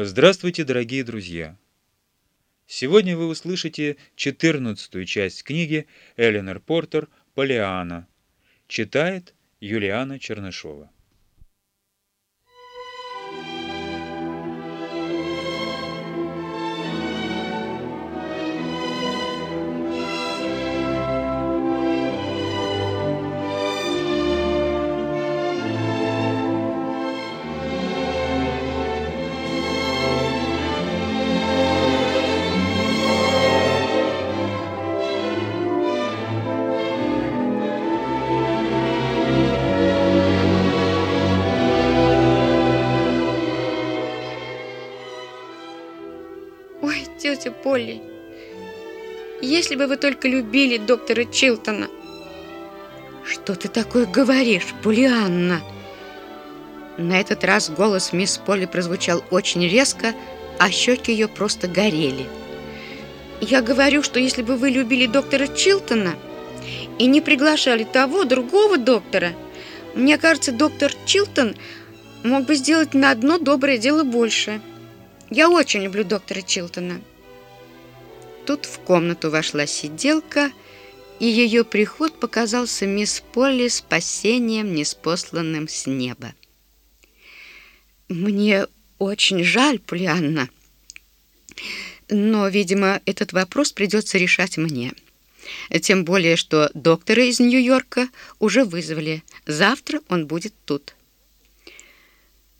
Здравствуйте, дорогие друзья! Сегодня вы услышите четырнадцатую часть книги Эленор Портер «Полиана». Читает Юлиана Чернышова. Если бы вы только любили доктора Чилтона. Что ты такое говоришь, Полианна? На этот раз голос мисс Полли прозвучал очень резко, а щеки ее просто горели. Я говорю, что если бы вы любили доктора Чилтона и не приглашали того, другого доктора, мне кажется, доктор Чилтон мог бы сделать на одно доброе дело больше. Я очень люблю доктора Чилтона. Тут в комнату вошла сиделка, и ее приход показался мисс Полли спасением, неспосланным с неба. «Мне очень жаль, Полианна, но, видимо, этот вопрос придется решать мне. Тем более, что доктора из Нью-Йорка уже вызвали. Завтра он будет тут».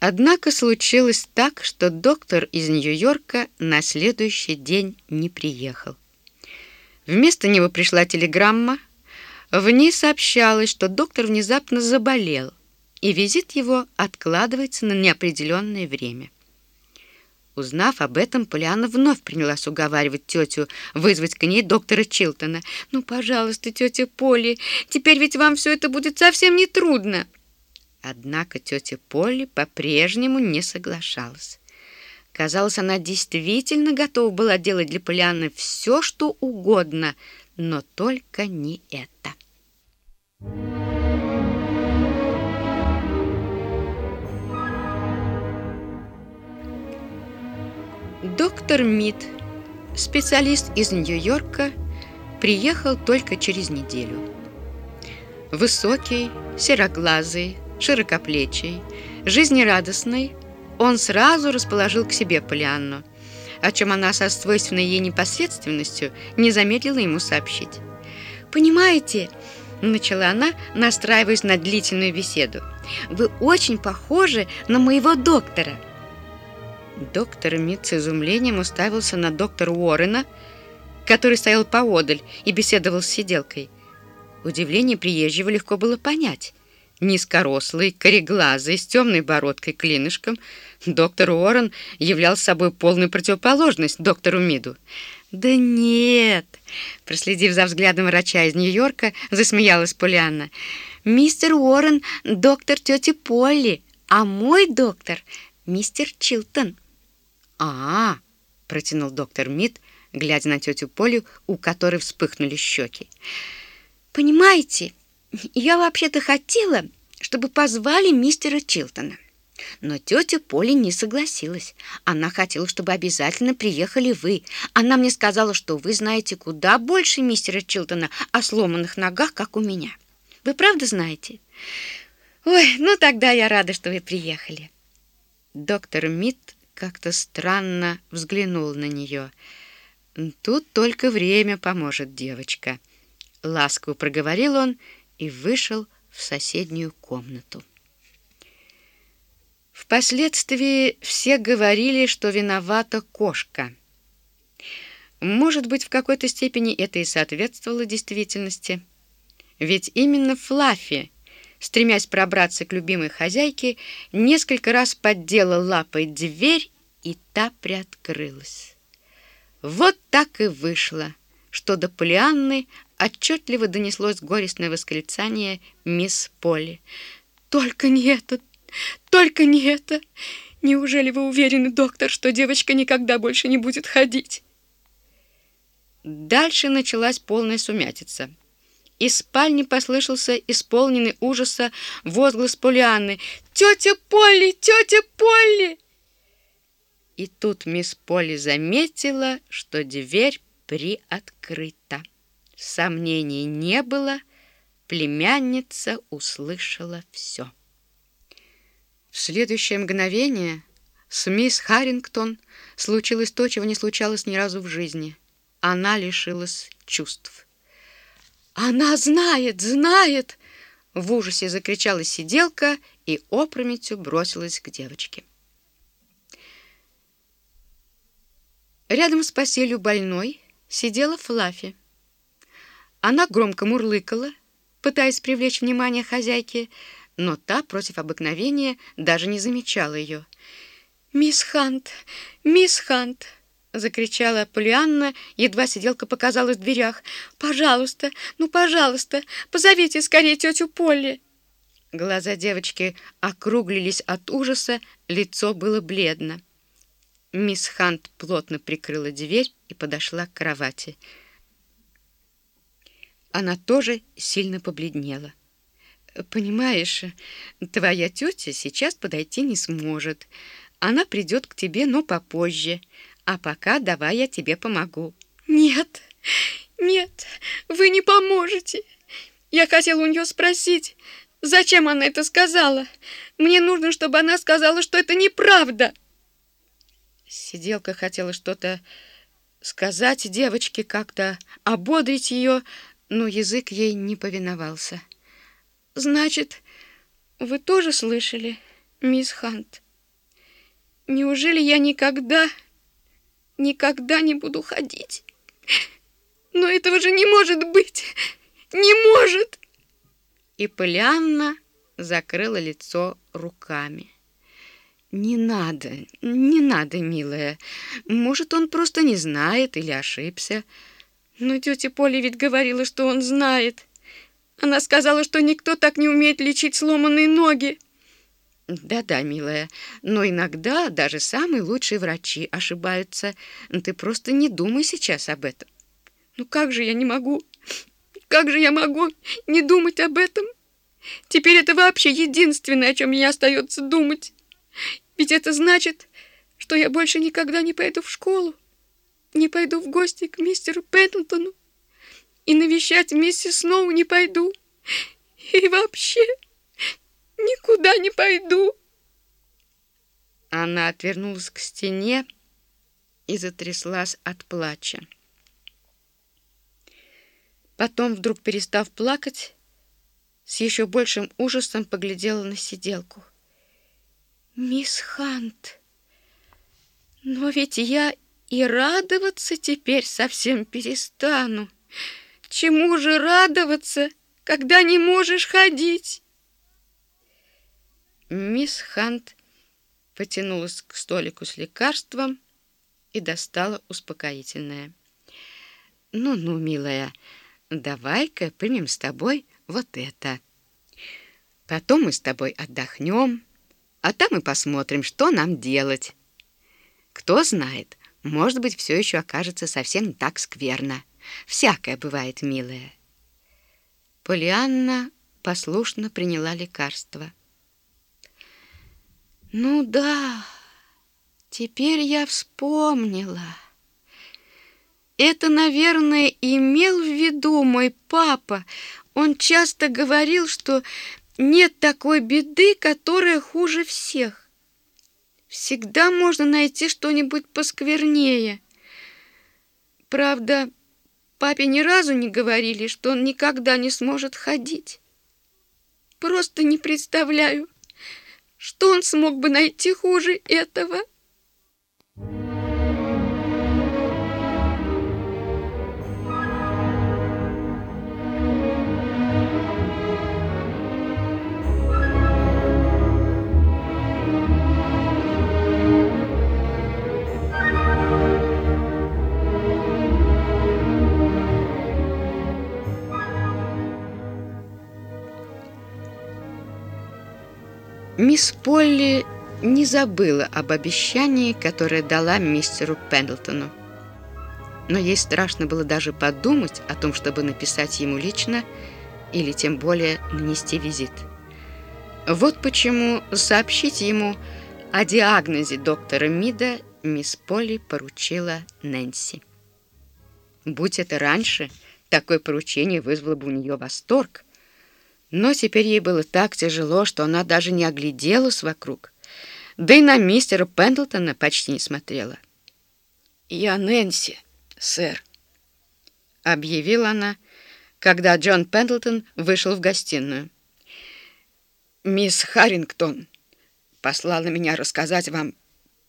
Однако случилось так, что доктор из Нью-Йорка на следующий день не приехал. Вместо него пришла телеграмма. В ней сообщалось, что доктор внезапно заболел, и визит его откладывается на неопределенное время. Узнав об этом, Полиана вновь принялась уговаривать тетю вызвать к ней доктора Чилтона. «Ну, пожалуйста, тетя Поли, теперь ведь вам все это будет совсем не трудно». Однако тетя Полли по-прежнему не соглашалась. Казалось, она действительно готова была делать для Полианны все, что угодно, но только не это. Доктор Мид, специалист из Нью-Йорка, приехал только через неделю. Высокий, сероглазый, широкоплечий, жизнерадостный, он сразу расположил к себе Полианну, о чем она со свойственной ей непосредственностью не замедлила ему сообщить. «Понимаете», — начала она, настраиваясь на длительную беседу, «вы очень похожи на моего доктора». Доктор Мит с изумлением уставился на доктора Уоррена, который стоял поодаль и беседовал с сиделкой. Удивление приезжего легко было понять. Низкорослый, кореглазый, с темной бородкой-клинышком, доктор Уоррен являл собой полную противоположность доктору Миду. «Да нет!» Проследив за взглядом врача из Нью-Йорка, засмеялась Полианна. «Мистер Уоррен — доктор тети Полли, а мой доктор — мистер Чилтон». «А-а!» — протянул доктор Мид, глядя на тетю Полю, у которой вспыхнули щеки. «Понимаете...» Я вообще-то хотела, чтобы позвали мистера Чилтона. Но тетя Поли не согласилась. Она хотела, чтобы обязательно приехали вы. Она мне сказала, что вы знаете куда больше мистера Чилтона о сломанных ногах, как у меня. Вы правда знаете? Ой, ну тогда я рада, что вы приехали. Доктор Мит как-то странно взглянул на нее. Тут только время поможет, девочка. Ласково проговорил он и вышел в соседнюю комнату. Впоследствии все говорили, что виновата кошка. Может быть, в какой-то степени это и соответствовало действительности. Ведь именно Флаффи, стремясь пробраться к любимой хозяйке, несколько раз поддела лапой дверь, и та приоткрылась. Вот так и вышло, что до Полианны отчетливо донеслось горестное восклицание мисс Полли. «Только не это! Только не это! Неужели вы уверены, доктор, что девочка никогда больше не будет ходить?» Дальше началась полная сумятица. Из спальни послышался исполненный ужаса возглас Полианны. «Тетя Полли! Тетя Полли!» И тут мисс Полли заметила, что дверь приоткрыта. Сомнений не было, племянница услышала все. В следующее мгновение с мисс Харрингтон случилось то, чего не случалось ни разу в жизни. Она лишилась чувств. «Она знает, знает!» В ужасе закричала сиделка и опрометью бросилась к девочке. Рядом с постелью больной сидела Флаффи. Она громко мурлыкала, пытаясь привлечь внимание хозяйки, но та против обыкновения даже не замечала ее. «Мисс Хант! Мисс Хант!» — закричала Полианна, едва сиделка показалась в дверях. «Пожалуйста, ну, пожалуйста, позовите скорее тетю Полли!» Глаза девочки округлились от ужаса, лицо было бледно. Мисс Хант плотно прикрыла дверь и подошла к кровати. Она тоже сильно побледнела. «Понимаешь, твоя тетя сейчас подойти не сможет. Она придет к тебе, но попозже. А пока давай я тебе помогу». «Нет, нет, вы не поможете. Я хотела у нее спросить, зачем она это сказала. Мне нужно, чтобы она сказала, что это неправда». Сиделка хотела что-то сказать девочке, как-то ободрить ее, но язык ей не повиновался. «Значит, вы тоже слышали, мисс Хант? Неужели я никогда, никогда не буду ходить? Но этого же не может быть! Не может!» И Полианна закрыла лицо руками. «Не надо, не надо, милая. Может, он просто не знает или ошибся. Но тетя Поля ведь говорила, что он знает. Она сказала, что никто так не умеет лечить сломанные ноги». «Да-да, милая, но иногда даже самые лучшие врачи ошибаются. Ты просто не думай сейчас об этом». «Ну как же я не могу? Как же я могу не думать об этом? Теперь это вообще единственное, о чем мне остается думать». Ведь это значит, что я больше никогда не пойду в школу, не пойду в гости к мистеру Пендлтону и навещать миссис Сноу не пойду. И вообще никуда не пойду. Она отвернулась к стене и затряслась от плача. Потом, вдруг перестав плакать, с еще большим ужасом поглядела на сиделку. Мисс Хант, но ведь я и радоваться теперь совсем перестану. Чему же радоваться, когда не можешь ходить? Мисс Хант потянулась к столику с лекарством и достала успокоительное. «Ну-ну, милая, давай-ка примем с тобой вот это. Потом мы с тобой отдохнем» а там и посмотрим, что нам делать. Кто знает, может быть, все еще окажется совсем так скверно. Всякое бывает, милая. Полианна послушно приняла лекарство. Ну да, теперь я вспомнила. Это, наверное, имел в виду мой папа. Он часто говорил, что нет такой беды, которая хуже всех. Всегда можно найти что-нибудь посквернее. Правда, папе ни разу не говорили, что он никогда не сможет ходить. Просто не представляю, что он смог бы найти хуже этого. Мисс Полли не забыла об обещании, которое дала мистеру Пендлтону. Но ей страшно было даже подумать о том, чтобы написать ему лично или тем более нанести визит. Вот почему сообщить ему о диагнозе доктора Мида мисс Полли поручила Нэнси. Будь это раньше, такое поручение вызвало бы у нее восторг. Но теперь ей было так тяжело, что она даже не огляделась вокруг. Да и на мистера Пендлтона почти не смотрела. «Я Нэнси, сэр», — объявила она, когда Джон Пендлтон вышел в гостиную. «Мисс Харрингтон послала меня рассказать вам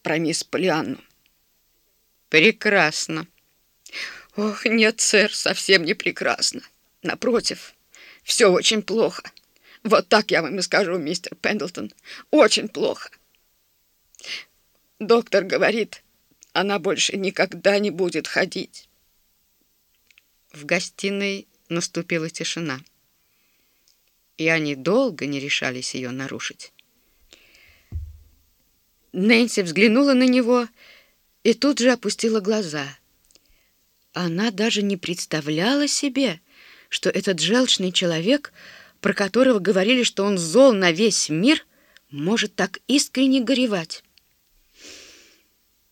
про мисс Полианну». «Прекрасно». «Ох, нет, сэр, совсем не прекрасно. Напротив, все очень плохо. Вот так я вам и скажу, мистер Пендлтон. Очень плохо. Доктор говорит, она больше никогда не будет ходить». В гостиной наступила тишина, и они долго не решались ее нарушить. Нэнси взглянула на него и тут же опустила глаза. Она даже не представляла себе, что этот желчный человек, про которого говорили, что он зол на весь мир, может так искренне горевать.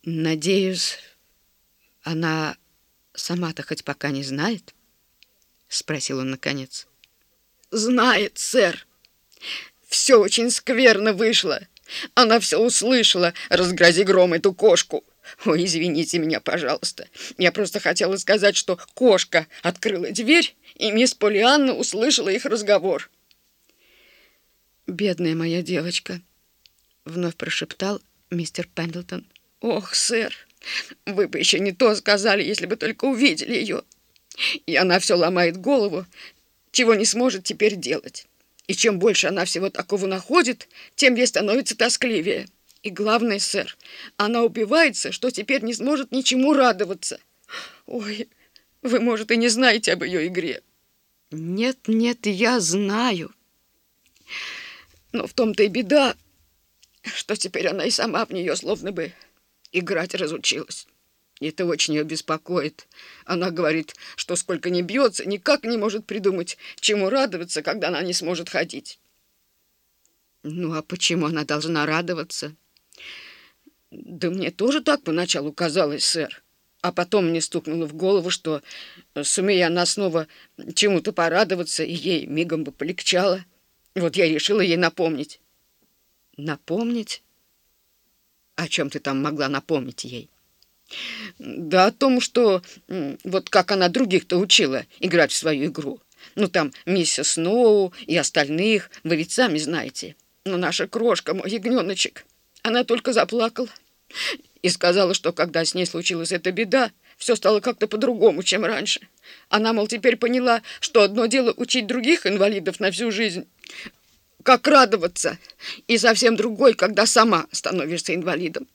«Надеюсь, она сама-то хоть пока не знает?» — спросил он наконец. «Знает, сэр. Все очень скверно вышло. Она все услышала. Разгрози гром эту кошку. Ой, извините меня, пожалуйста. Я просто хотела сказать, что кошка открыла дверь, и мисс Полианна услышала их разговор». «Бедная моя девочка», — вновь прошептал мистер Пендлтон. «Ох, сэр, вы бы еще не то сказали, если бы только увидели ее. И она все ломает голову, чего не сможет теперь делать. И чем больше она всего такого находит, тем ей становится тоскливее. И главное, сэр, она убивается, что теперь не сможет ничему радоваться. Ой, вы, может, и не знаете об ее игре. Нет, нет, я знаю. Но в том-то и беда, что теперь она и сама в нее словно бы играть разучилась. И это очень ее беспокоит. Она говорит, что сколько ни бьется, никак не может придумать, чему радоваться, когда она не сможет ходить. Ну, а почему она должна радоваться? Да мне тоже так поначалу казалось, сэр. А потом мне стукнуло в голову, что, сумея она снова чему-то порадоваться, и ей мигом бы полегчало. Вот я решила ей напомнить. Напомнить? О чем ты там могла напомнить ей? Да о том, что вот как она других-то учила играть в свою игру. Ну, там миссис Сноу и остальных, вы ведь сами знаете. Но наша крошка, мой ягненочек, она только заплакала и сказала, что когда с ней случилась эта беда, все стало как-то по-другому, чем раньше. Она, мол, теперь поняла, что одно дело учить других инвалидов на всю жизнь, как радоваться, и совсем другой, когда сама становишься инвалидом.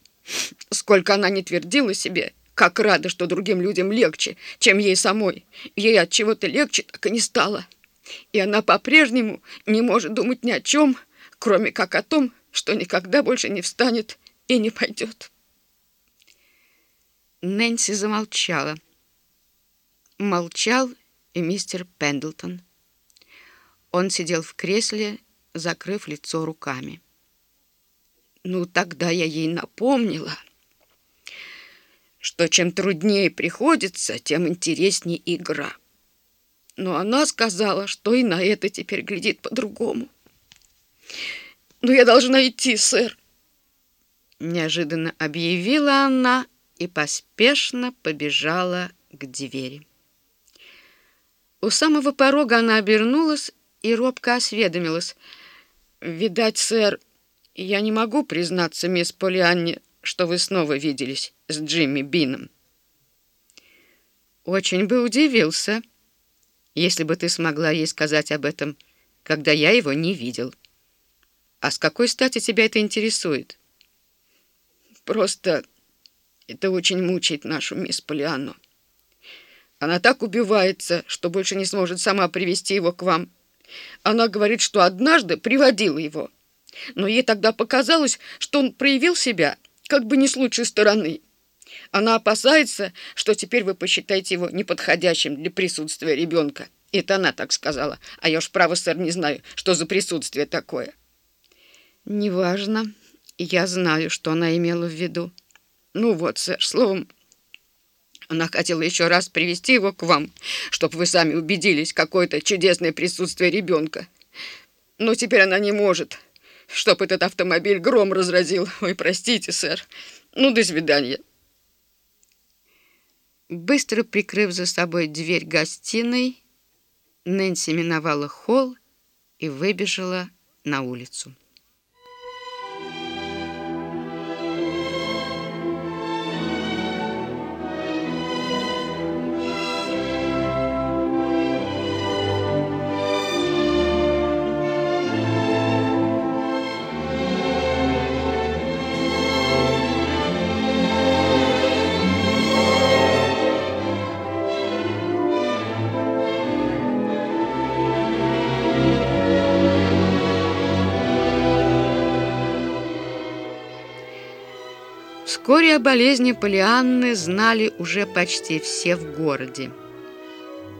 Сколько она не твердила себе, как рада, что другим людям легче, чем ей самой. Ей от чего-то легче так и не стало. И она по-прежнему не может думать ни о чем, кроме как о том, что никогда больше не встанет и не пойдет. Нэнси замолчала. Молчал и мистер Пендлтон. Он сидел в кресле закрыв лицо руками. Ну, тогда я ей напомнила, что чем труднее приходится, тем интереснее игра. Но она сказала, что и на это теперь глядит по-другому. «Ну, я должна идти, сэр!» Неожиданно объявила она и поспешно побежала к двери. У самого порога она обернулась и робко осведомилась — «Видать, сэр, я не могу признаться мисс Полианне, что вы снова виделись с Джимми Бином». «Очень бы удивился, если бы ты смогла ей сказать об этом, когда я его не видел. А с какой стати тебя это интересует?» «Просто это очень мучает нашу мисс Полианну. Она так убивается, что больше не сможет сама привести его к вам». Она говорит, что однажды приводила его. Но ей тогда показалось, что он проявил себя как бы не с лучшей стороны. Она опасается, что теперь вы посчитаете его неподходящим для присутствия ребенка. Это она так сказала. А я уж, право, сэр, не знаю, что за присутствие такое. Неважно. Я знаю, что она имела в виду. Ну вот, сэр, словом, она хотела еще раз привести его к вам, чтобы вы сами убедились, какое-то чудесное присутствие ребенка. Но теперь она не может, чтоб этот автомобиль гром разразил. Ой, простите, сэр. Ну, до свидания. Быстро прикрыв за собой дверь гостиной, Нэнси миновала холл и выбежала на улицу. Вскоре о болезни Полианны знали уже почти все в городе.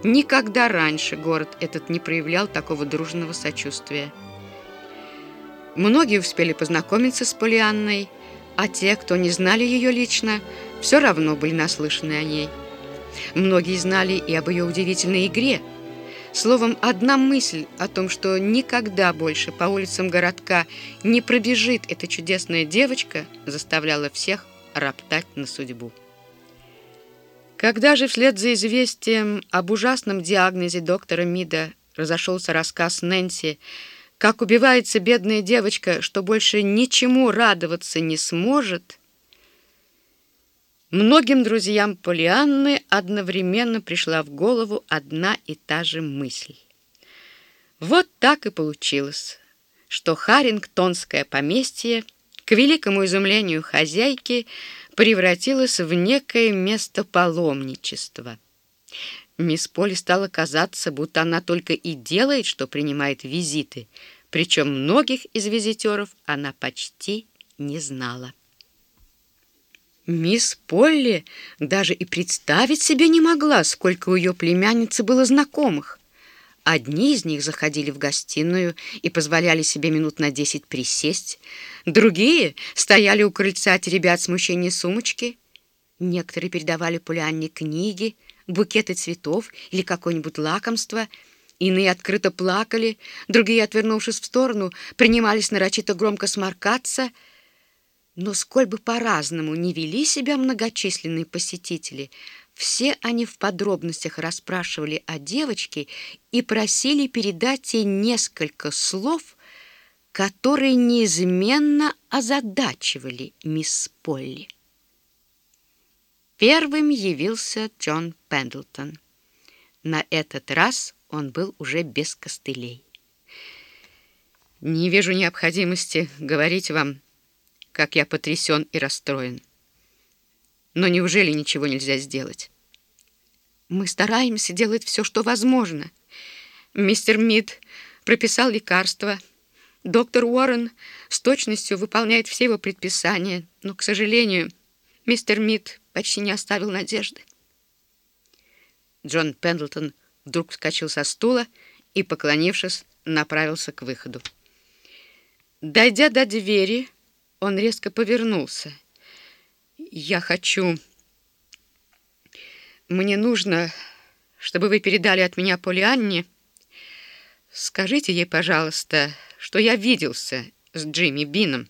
Никогда раньше город этот не проявлял такого дружного сочувствия. Многие успели познакомиться с Полианной, а те, кто не знали ее лично, все равно были наслышаны о ней. Многие знали и об ее удивительной игре – Словом, одна мысль о том, что никогда больше по улицам городка не пробежит эта чудесная девочка, заставляла всех роптать на судьбу. Когда же вслед за известием об ужасном диагнозе доктора Мида разошелся рассказ Нэнси, как убивается бедная девочка, что больше ничему радоваться не сможет – Многим друзьям Полианны одновременно пришла в голову одна и та же мысль. Вот так и получилось, что Харингтонское поместье, к великому изумлению хозяйки, превратилось в некое место паломничества. Мисс Поли стало казаться, будто она только и делает, что принимает визиты, причем многих из визитеров она почти не знала. Мисс Полли даже и представить себе не могла, сколько у ее племянницы было знакомых. Одни из них заходили в гостиную и позволяли себе минут на десять присесть, другие стояли у крыльца теребя от смущения сумочки, некоторые передавали Полианне книги, букеты цветов или какое-нибудь лакомство, иные открыто плакали, другие, отвернувшись в сторону, принимались нарочито громко сморкаться — но сколь бы по-разному не вели себя многочисленные посетители, все они в подробностях расспрашивали о девочке и просили передать ей несколько слов, которые неизменно озадачивали мисс Полли. Первым явился Джон Пендлтон. На этот раз он был уже без костылей. «Не вижу необходимости говорить вам, как я потрясен и расстроен. Но неужели ничего нельзя сделать? Мы стараемся делать все, что возможно. Мистер Мид прописал лекарства. Доктор Уоррен с точностью выполняет все его предписания, но, к сожалению, мистер Мид почти не оставил надежды. Джон Пендлтон вдруг вскочил со стула и, поклонившись, направился к выходу. Дойдя до двери, он резко повернулся. «Я хочу... Мне нужно, чтобы вы передали от меня Полианне. Скажите ей, пожалуйста, что я виделся с Джимми Бином.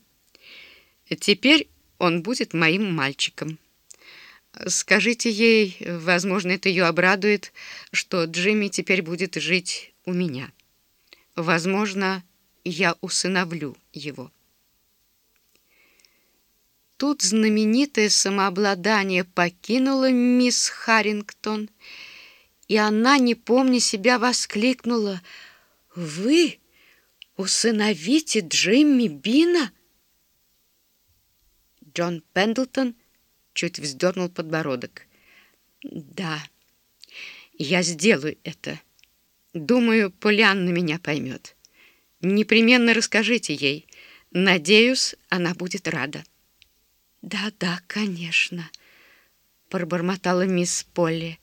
Теперь он будет моим мальчиком. Скажите ей, возможно, это ее обрадует, что Джимми теперь будет жить у меня. Возможно, я усыновлю его». Тут знаменитое самообладание покинуло мисс Харрингтон, и она, не помня себя, воскликнула «Вы усыновите Джимми Бина?» Джон Пендлтон чуть вздернул подбородок. «Да, я сделаю это. Думаю, Полианна меня поймет. Непременно расскажите ей. Надеюсь, она будет рада». «Да-да, конечно», — пробормотала мисс Полли.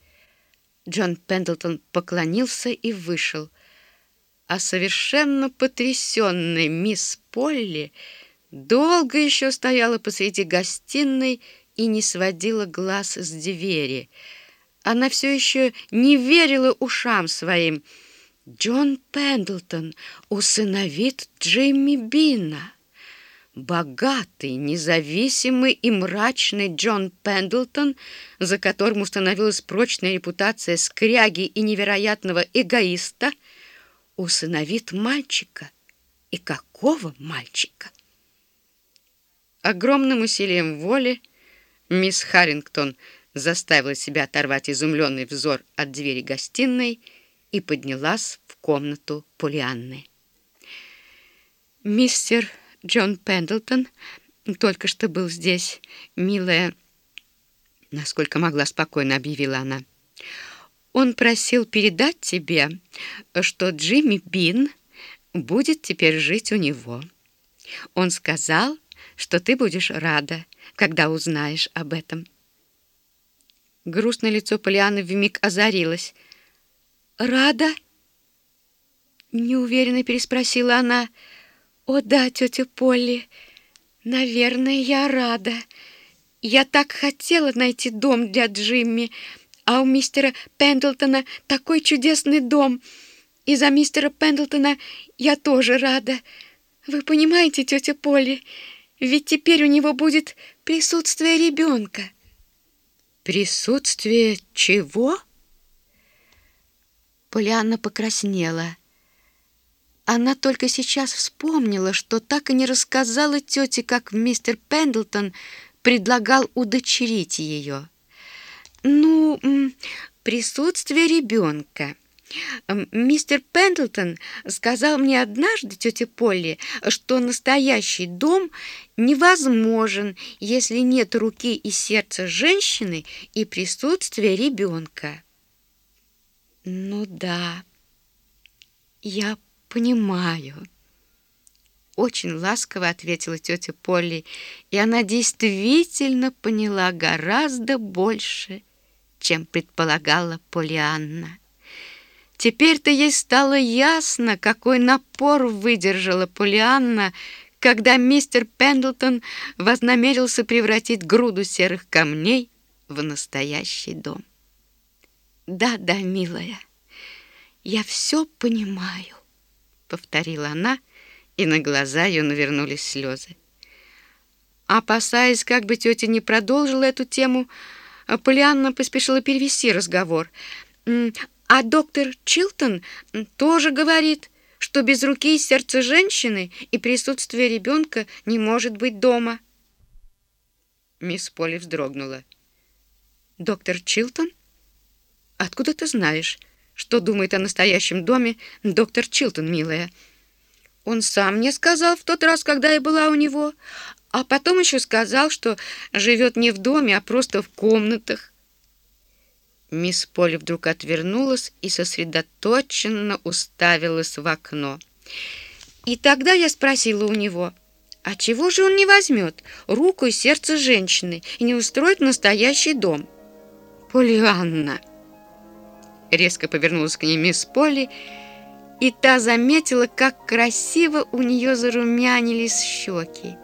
Джон Пендлтон поклонился и вышел. А совершенно потрясенная мисс Полли долго еще стояла посреди гостиной и не сводила глаз с двери. Она все еще не верила ушам своим. Джон Пендлтон усыновит Джимми Бина. Богатый, независимый и мрачный Джон Пендлтон, за которым установилась прочная репутация скряги и невероятного эгоиста, усыновит мальчика. И какого мальчика? Огромным усилием воли мисс Харрингтон заставила себя оторвать изумленный взор от двери гостиной и поднялась в комнату Полианны. «Мистер Джон Пендлтон только что был здесь, милая, насколько могла спокойно объявила она. Он просил передать тебе, что Джимми Бин будет теперь жить у него. Он сказал, что ты будешь рада, когда узнаешь об этом. Грустное лицо Полианы вмиг озарилось. «Рада?» Неуверенно переспросила она. «О да, тетя Полли, наверное, я рада. Я так хотела найти дом для Джимми, а у мистера Пендлтона такой чудесный дом. И за мистера Пендлтона я тоже рада. Вы понимаете, тетя Полли, ведь теперь у него будет присутствие ребенка». «Присутствие чего?» Полианна покраснела. Она только сейчас вспомнила, что так и не рассказала тете, как мистер Пендлтон предлагал удочерить ее. «Ну, присутствие ребенка». Мистер Пендлтон сказал мне однажды, тетя Полли, что настоящий дом невозможен, если нет руки и сердца женщины и присутствия ребенка. Ну да, я «Понимаю». Очень ласково ответила тетя Полли, и она действительно поняла гораздо больше, чем предполагала Полианна. Теперь-то ей стало ясно, какой напор выдержала Полианна, когда мистер Пендлтон вознамерился превратить груду серых камней в настоящий дом. «Да-да, милая, я все понимаю» повторила она, и на глаза ее навернулись слезы. Опасаясь, как бы тетя не продолжила эту тему, Полианна поспешила перевести разговор. А доктор Чилтон тоже говорит, что без руки и сердца женщины и присутствия ребенка не может быть дома. Мисс Полли вздрогнула. «Доктор Чилтон? Откуда ты знаешь?» Что думает о настоящем доме доктор Чилтон, милая. Он сам мне сказал в тот раз, когда я была у него, а потом еще сказал, что живет не в доме, а просто в комнатах. Мисс Полли вдруг отвернулась и сосредоточенно уставилась в окно. И тогда я спросила у него, а чего же он не возьмет руку и сердце женщины и не устроит настоящий дом? Полианна. Резко повернулась к ней мисс Полли, и та заметила, как красиво у нее зарумянились щеки.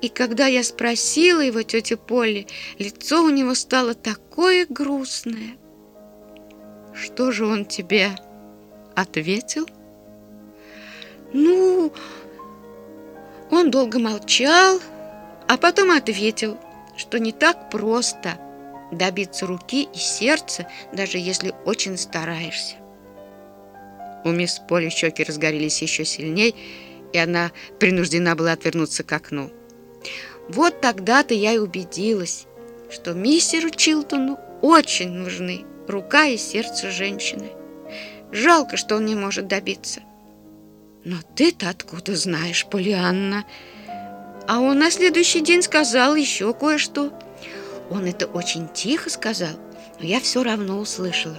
И когда я спросила его, тетя Полли, лицо у него стало такое грустное. Что же он тебе ответил? Ну, он долго молчал, а потом ответил, что не так просто – добиться руки и сердца, даже если очень стараешься. У мисс Поли щеки разгорелись еще сильней, и она принуждена была отвернуться к окну. Вот тогда-то я и убедилась, что мистеру Чилтону очень нужны рука и сердце женщины. Жалко, что он не может добиться. Но ты-то откуда знаешь, Полианна? А он на следующий день сказал еще кое-что. Он это очень тихо сказал, но я все равно услышала.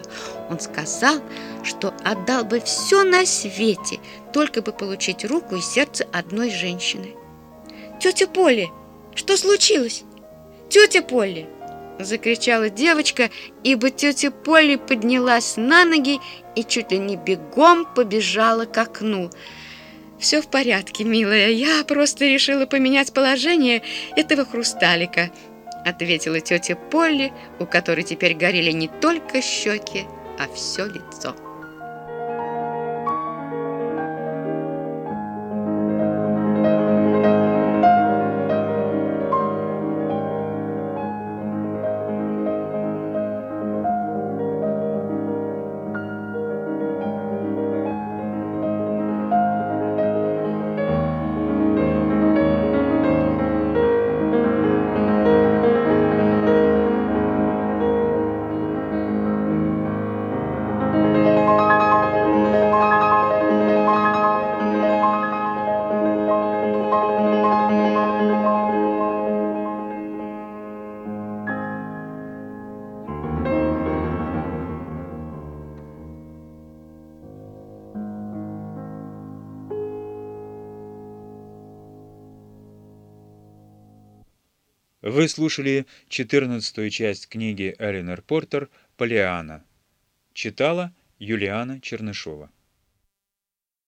Он сказал, что отдал бы все на свете, только бы получить руку и сердце одной женщины. «Тетя Полли, что случилось? Тетя Полли!» Закричала девочка, ибо тетя Полли поднялась на ноги и чуть ли не бегом побежала к окну. «Все в порядке, милая, я просто решила поменять положение этого хрусталика», ответила тетя Полли, у которой теперь горели не только щеки, а все лицо. Вы слушали 14 часть книги Эленор Портер «Полиана». Читала Юлиана Чернышова.